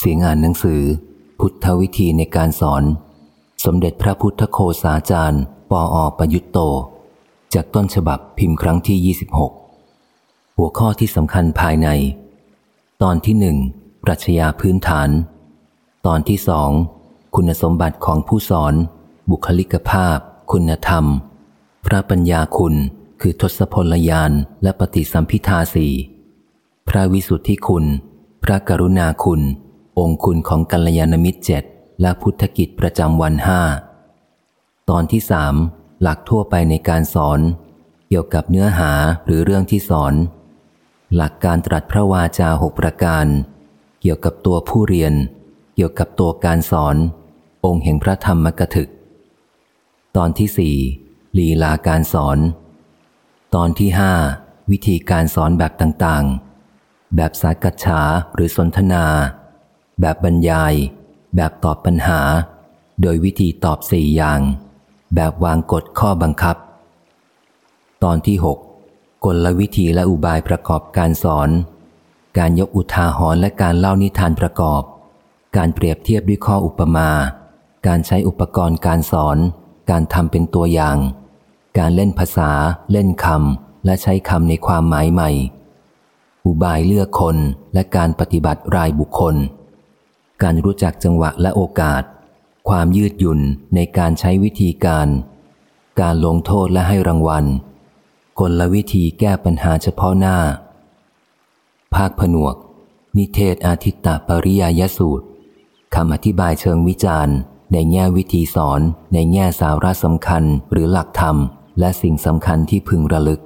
เสียงอ่านหนังสือ พุทธวิธีในการสอน สมเด็จพระพุทธโคสาจารย์ ปออประยุตโต จากต้นฉบับพิมพ์ครั้งที่ 26 หัวข้อที่สำคัญภายใน ตอนที่หนึ่งปรัชญาพื้นฐาน ตอนที่สองคุณสมบัติของผู้สอน บุคลิกภาพ คุณธรรม พระปัญญาคุณคือทศพลยานและปฏิสัมพิทาสีพระวิสุทธิคุณ พระกรุณาคุณ องค์คุณของกัลยาณมิตรเจ็ดและพุทธกิจประจำวันห้าตอนที่สามหลักทั่วไปในการสอน เกี่ยวกับเนื้อหาหรือเรื่องที่สอน หลักการตรัสพระวาจาหกประการ เกี่ยวกับตัวผู้เรียน เกี่ยวกับตัวการสอน องค์แห่งพระธรรมกถึก ตอนที่สี่ลีลาการสอน ตอนที่ห้าวิธีการสอนแบบต่างๆ แบบสากัจฉาหรือสนทนา แบบบรรยาย แบบตอบปัญหา โดยวิธีตอบสี่อย่าง แบบวางกฎข้อบังคับ ตอนที่หกกลวิธีและอุบายประกอบการสอน การยกอุทาหรณ์และการเล่านิทานประกอบ การเปรียบเทียบด้วยข้ออุปมา การใช้อุปกรณ์การสอน การทำเป็นตัวอย่าง การเล่นภาษา เล่นคำและใช้คำในความหมายใหม่อุบายเลือกคนและการปฏิบัติรายบุคคล การรู้จักจังหวะและโอกาส ความยืดหยุ่นในการใช้วิธีการ การลงโทษและให้รางวัล กลวิธีแก้ปัญหาเฉพาะหน้า ภาคผนวก นิเทศอาทิตตปริยายสูตรคำอธิบายเชิงวิจารณ์ ในแง่วิธีสอน ในแง่สาระสำคัญหรือหลักธรรม และสิ่งสำคัญที่พึงระลึก